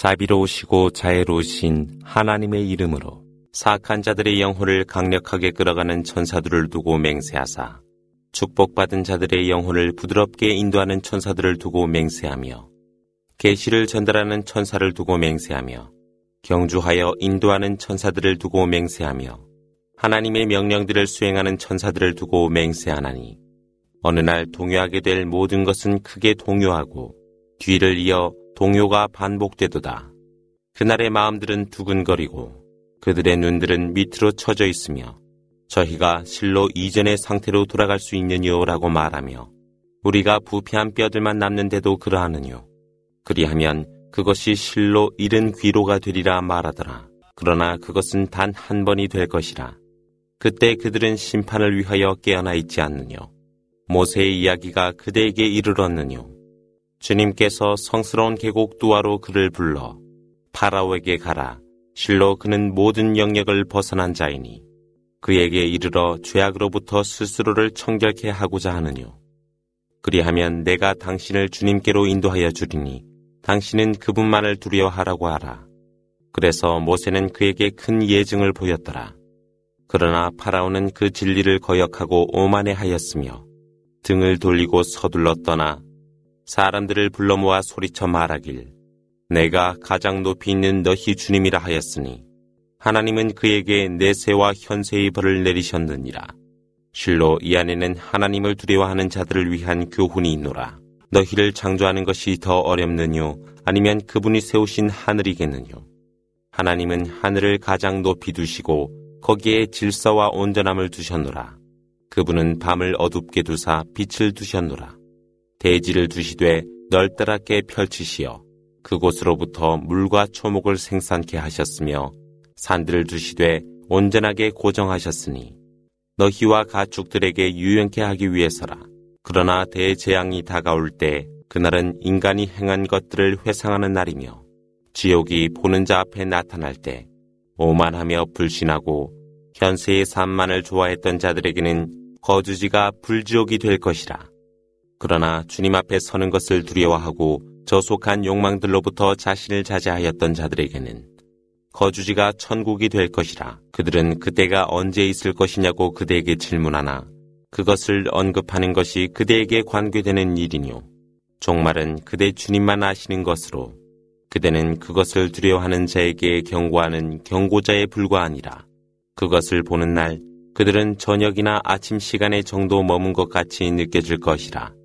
자비로우시고 자애로우신 하나님의 이름으로 사악한 자들의 영혼을 강력하게 끌어가는 천사들을 두고 맹세하사 축복받은 자들의 영혼을 부드럽게 인도하는 천사들을 두고 맹세하며 계시를 전달하는 천사를 두고 맹세하며 경주하여 인도하는 천사들을 두고 맹세하며 하나님의 명령들을 수행하는 천사들을 두고 맹세하나니 어느 날 동요하게 될 모든 것은 크게 동요하고 뒤를 이어 동요가 반복되도다. 그날의 마음들은 두근거리고 그들의 눈들은 밑으로 처져 있으며 저희가 실로 이전의 상태로 돌아갈 수 있느냐라고 말하며 우리가 부패한 뼈들만 남는데도 그러하느뇨. 그리하면 그것이 실로 잃은 귀로가 되리라 말하더라. 그러나 그것은 단 한 번이 될 것이라. 그때 그들은 심판을 위하여 깨어나 있지 않느뇨. 모세의 이야기가 그대에게 이르렀느뇨. 주님께서 성스러운 계곡 두아로 그를 불러 파라오에게 가라. 실로 그는 모든 영역을 벗어난 자이니 그에게 이르러 죄악으로부터 스스로를 청결케 하고자 하느뇨. 그리하면 내가 당신을 주님께로 인도하여 주리니 당신은 그분만을 두려워하라고 하라. 그래서 모세는 그에게 큰 예증을 보였더라. 그러나 파라오는 그 진리를 거역하고 오만해하였으며 등을 돌리고 서둘러 떠나 사람들을 불러 모아 소리쳐 말하길 내가 가장 높이 있는 너희 주님이라 하였으니 하나님은 그에게 내세와 현세의 벌을 내리셨느니라. 실로 이 안에는 하나님을 두려워하는 자들을 위한 교훈이 있노라. 너희를 창조하는 것이 더 어렵느뇨 아니면 그분이 세우신 하늘이겠느뇨. 하나님은 하늘을 가장 높이 두시고 거기에 질서와 온전함을 두셨노라. 그분은 밤을 어둡게 두사 빛을 두셨노라. 대지를 두시되 널따랗게 펼치시어 그곳으로부터 물과 초목을 생산케 하셨으며 산들을 두시되 온전하게 고정하셨으니 너희와 가축들에게 유연케 하기 위해서라. 그러나 대재앙이 다가올 때 그날은 인간이 행한 것들을 회상하는 날이며 지옥이 보는 자 앞에 나타날 때 오만하며 불신하고 현세의 삶만을 좋아했던 자들에게는 거주지가 불지옥이 될 것이라. 그러나 주님 앞에 서는 것을 두려워하고 저속한 욕망들로부터 자신을 자제하였던 자들에게는 거주지가 천국이 될 것이라. 그들은 그때가 언제 있을 것이냐고 그대에게 질문하나 그것을 언급하는 것이 그대에게 관계되는 일이뇨. 종말은 그대 주님만 아시는 것으로 그대는 그것을 두려워하는 자에게 경고하는 경고자에 불과하니라. 그것을 보는 날 그들은 저녁이나 아침 시간에 정도 머문 것 같이 느껴질 것이라.